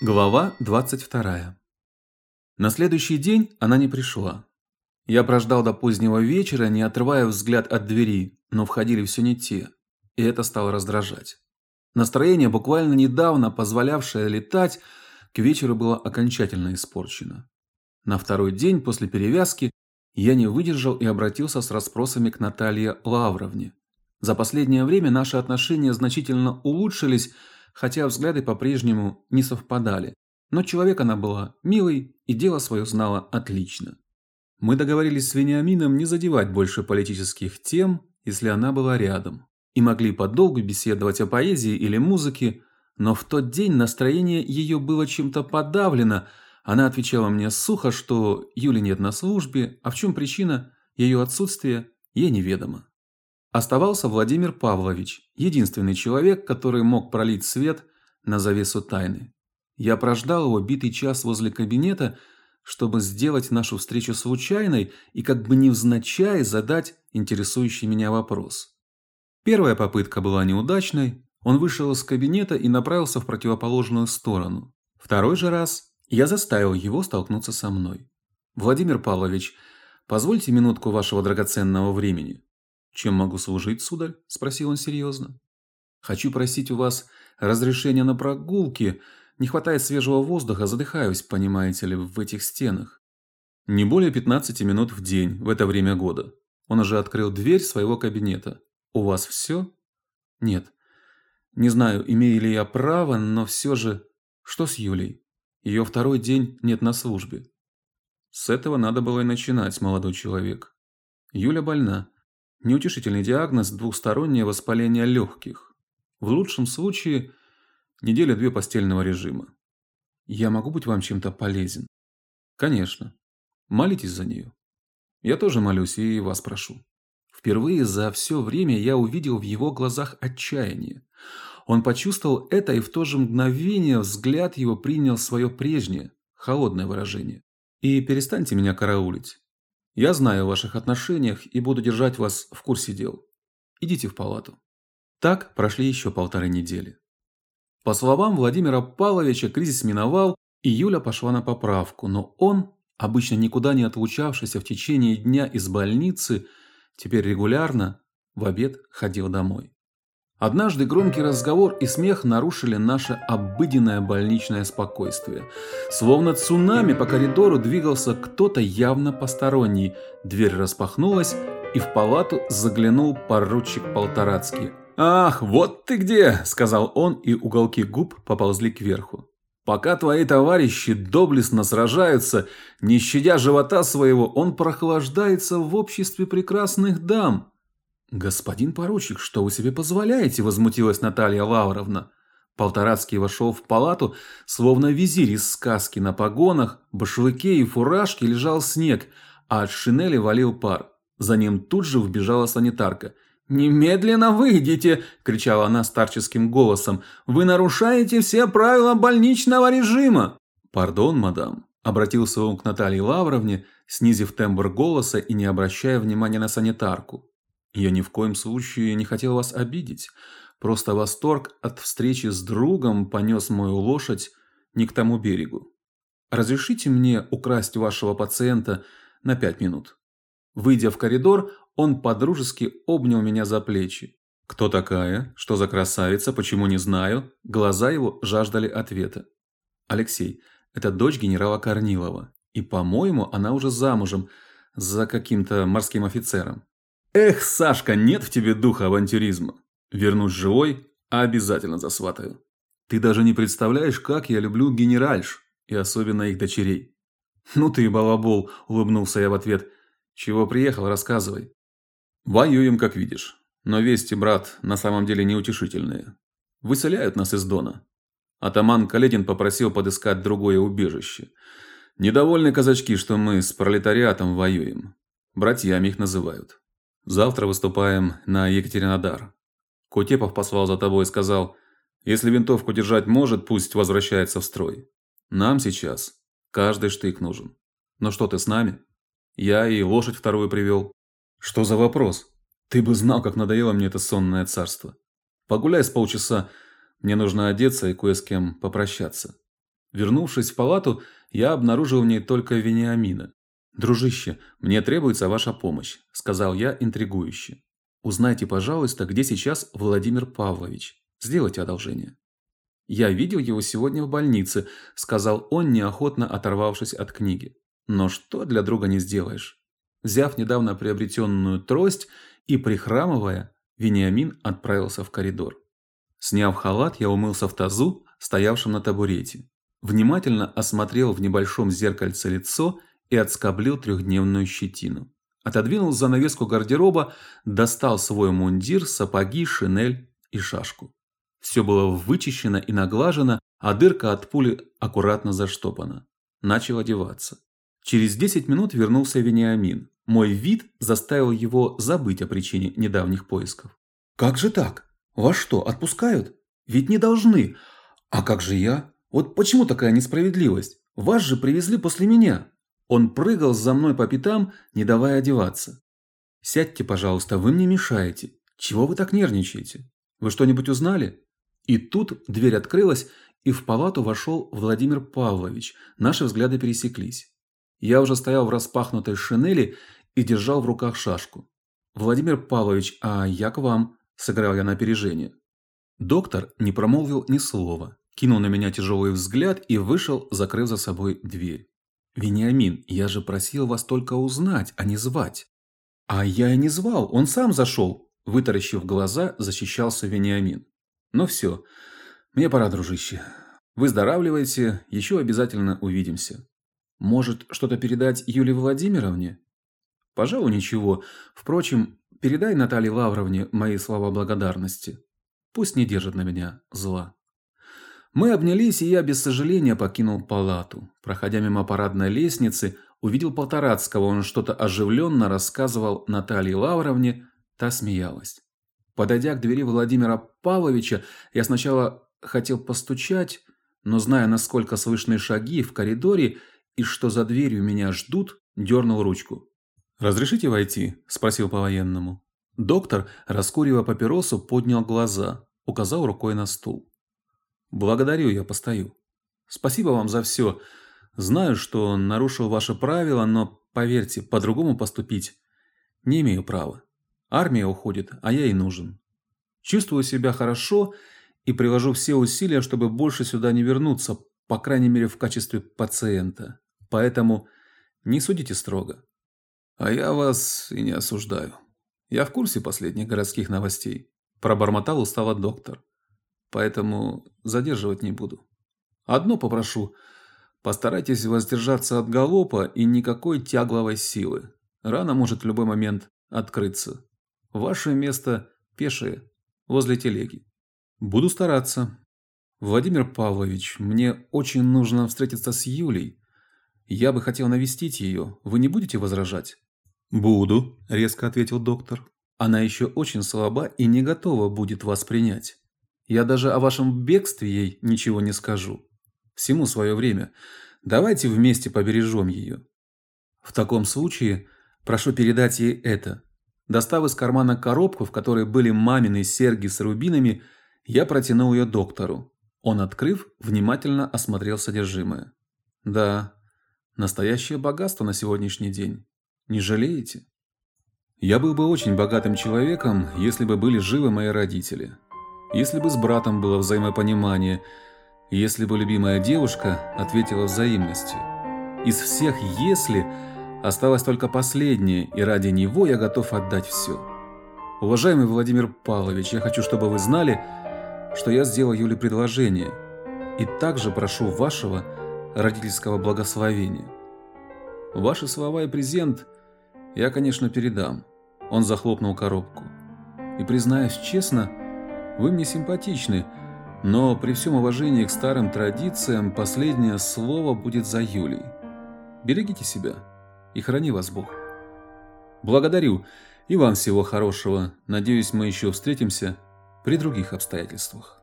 Глава 22. На следующий день она не пришла. Я прождал до позднего вечера, не отрывая взгляд от двери, но входили все не те, и это стало раздражать. Настроение, буквально недавно позволявшее летать, к вечеру было окончательно испорчено. На второй день после перевязки я не выдержал и обратился с расспросами к Наталье Лавровне. За последнее время наши отношения значительно улучшились, хотя взгляды по-прежнему не совпадали. Но человек она была милой и дело свое знала отлично. Мы договорились с Вениамином не задевать больше политических тем, если она была рядом, и могли подолгу беседовать о поэзии или музыке, но в тот день настроение ее было чем-то подавлено. Она отвечала мне сухо, что Юли нет на службе, а в чем причина ее отсутствия, ей неведомо. Оставался Владимир Павлович, единственный человек, который мог пролить свет на завесу тайны. Я прождал его битый час возле кабинета, чтобы сделать нашу встречу случайной и как бы невзначай задать интересующий меня вопрос. Первая попытка была неудачной. Он вышел из кабинета и направился в противоположную сторону. Второй же раз я заставил его столкнуться со мной. Владимир Павлович, позвольте минутку вашего драгоценного времени. Чем могу служить, сударь? спросил он серьезно. Хочу просить у вас разрешения на прогулки. Не хватает свежего воздуха, задыхаюсь, понимаете ли, в этих стенах. Не более 15 минут в день в это время года. Он уже открыл дверь своего кабинета. У вас все? Нет. Не знаю, имею ли я право, но все же что с Юлей? Ее второй день нет на службе. С этого надо было и начинать, молодой человек. Юля больна. Неутешительный диагноз двухстороннее воспаление легких. В лучшем случае неделя две постельного режима. Я могу быть вам чем-то полезен? Конечно. Молитесь за нее. Я тоже молюсь и вас прошу. Впервые за все время я увидел в его глазах отчаяние. Он почувствовал это, и в то же мгновение взгляд его принял свое прежнее, холодное выражение. И перестаньте меня караулить. Я знаю о ваших отношениях и буду держать вас в курсе дел. Идите в палату. Так прошли еще полторы недели. По словам Владимира Павловича, кризис миновал, и Юля пошла на поправку, но он, обычно никуда не отлучавшийся в течение дня из больницы, теперь регулярно в обед ходил домой. Однажды громкий разговор и смех нарушили наше обыденное больничное спокойствие. Словно цунами по коридору двигался кто-то явно посторонний. Дверь распахнулась, и в палату заглянул поручик Полторацкий. «Ах, вот ты где!» – сказал он, и уголки губ поползли кверху. «Пока твои товарищи доблестно сражаются, не щадя живота своего, он прохлаждается в обществе прекрасных дам». «Господин поручик, что вы себе позволяете?» – возмутилась Наталья Лавровна. Полторацкий вошел в палату, словно визирь из сказки. На погонах, башлыке и фуражке лежал снег, а от шинели валил пар. За ним тут же вбежала санитарка. «Немедленно выйдите!» – кричала она старческим голосом. «Вы нарушаете все правила больничного режима!» «Пардон, мадам», – обратился он к Наталье Лавровне, снизив тембр голоса и не обращая внимания на санитарку. Я ни в коем случае не хотел вас обидеть. Просто восторг от встречи с другом понес мою лошадь не к тому берегу. Разрешите мне украсть вашего пациента на пять минут. Выйдя в коридор, он подружески обнял меня за плечи. Кто такая? Что за красавица? Почему не знаю? Глаза его жаждали ответа. Алексей, это дочь генерала Корнилова, и, по-моему, она уже замужем за каким-то морским офицером. Эх, Сашка, нет в тебе духа авантюризма. Вернусь живой, а обязательно засватаю. Ты даже не представляешь, как я люблю генеральш, и особенно их дочерей. Ну ты и балабол, улыбнулся я в ответ. Чего приехал, рассказывай. Воюем, как видишь. Но вести, брат, на самом деле неутешительные. Выселяют нас из Дона. Атаман Каледин попросил подыскать другое убежище. Недовольны казачки, что мы с пролетариатом воюем. Братьями их называют. Завтра выступаем на Екатеринодар. Кутепов послал за тобой и сказал: "Если винтовку держать может, пусть возвращается в строй. Нам сейчас каждый штык нужен. Но что ты с нами? Я и лошадь вторую привел. Что за вопрос? Ты бы знал, как надоело мне это сонное царство. Погуляй с полчаса. Мне нужно одеться и кое с кем попрощаться. Вернувшись в палату, я обнаружил в ней только Вениамина. «Дружище, мне требуется ваша помощь», – сказал я интригующе. «Узнайте, пожалуйста, где сейчас Владимир Павлович. Сделайте одолжение». «Я видел его сегодня в больнице», – сказал он, неохотно оторвавшись от книги. «Но что для друга не сделаешь?» Взяв недавно приобретенную трость и прихрамывая, Вениамин отправился в коридор. Сняв халат, я умылся в тазу, стоявшем на табурете. Внимательно осмотрел в небольшом зеркальце лицо и отскоблил трехдневную щетину. Отодвинул занавеску гардероба, достал свой мундир, сапоги, шинель и шашку. Все было вычищено и наглажено, а дырка от пули аккуратно заштопана. Начал одеваться. Через 10 минут вернулся Вениамин. Мой вид заставил его забыть о причине недавних поисков. «Как же так? Вас что, отпускают? Ведь не должны. А как же я? Вот почему такая несправедливость? Вас же привезли после меня». Он прыгал за мной по пятам, не давая одеваться. «Сядьте, пожалуйста, вы мне мешаете. Чего вы так нервничаете? Вы что-нибудь узнали?» И тут дверь открылась, и в палату вошел Владимир Павлович. Наши взгляды пересеклись. Я уже стоял в распахнутой шинели и держал в руках шашку. «Владимир Павлович, а я к вам», – сыграл я на опережение. Доктор не промолвил ни слова, кинул на меня тяжелый взгляд и вышел, закрыв за собой дверь. «Вениамин, я же просил вас только узнать, а не звать». «А я и не звал, он сам зашел», – вытаращив глаза, защищался Вениамин. «Ну все, мне пора, дружище. Выздоравливайте, еще обязательно увидимся. Может, что-то передать Юлии Владимировне?» «Пожалуй, ничего. Впрочем, передай Наталье Лавровне мои слова благодарности. Пусть не держит на меня зла». Мы обнялись, и я без сожаления покинул палату. Проходя мимо парадной лестницы, увидел Полторацкого. Он что-то оживленно рассказывал Наталье Лавровне, та смеялась. Подойдя к двери Владимира Павловича, я сначала хотел постучать, но зная, насколько слышны шаги в коридоре и что за дверью меня ждут, дернул ручку. «Разрешите войти?» – спросил по-военному. Доктор, раскуривая папиросу, поднял глаза, указал рукой на стул. Благодарю, я постою. Спасибо вам за все. Знаю, что нарушил ваши правила, но поверьте, по-другому поступить не имею права. Армия уходит, а я и нужен. Чувствую себя хорошо и привожу все усилия, чтобы больше сюда не вернуться, по крайней мере в качестве пациента. Поэтому не судите строго. А я вас и не осуждаю. Я в курсе последних городских новостей. Пробормотал устало доктор поэтому задерживать не буду. Одно попрошу. Постарайтесь воздержаться от галопа и никакой тягловой силы. Рана может в любой момент открыться. Ваше место пешее, возле телеги. Буду стараться. Владимир Павлович, мне очень нужно встретиться с Юлей. Я бы хотел навестить ее. Вы не будете возражать? Буду, резко ответил доктор. Она еще очень слаба и не готова будет вас принять. Я даже о вашем бегстве ей ничего не скажу. Всему свое время. Давайте вместе побережем ее. В таком случае прошу передать ей это. Достав из кармана коробку, в которой были мамины серьги с рубинами, я протянул ее доктору. Он, открыв, внимательно осмотрел содержимое. Да, настоящее богатство на сегодняшний день. Не жалеете? Я был бы очень богатым человеком, если бы были живы мои родители. Если бы с братом было взаимопонимание, если бы любимая девушка ответила взаимностью. Из всех «если» осталось только последнее, и ради него я готов отдать все. Уважаемый Владимир Павлович, я хочу, чтобы вы знали, что я сделал Юле предложение, и также прошу вашего родительского благословения. Ваши слова и презент я, конечно, передам. Он захлопнул коробку. И признаюсь честно, вы мне симпатичны, но при всем уважении к старым традициям последнее слово будет за Юлей. Берегите себя и храни вас Бог. Благодарю и вам всего хорошего. Надеюсь, мы еще встретимся при других обстоятельствах.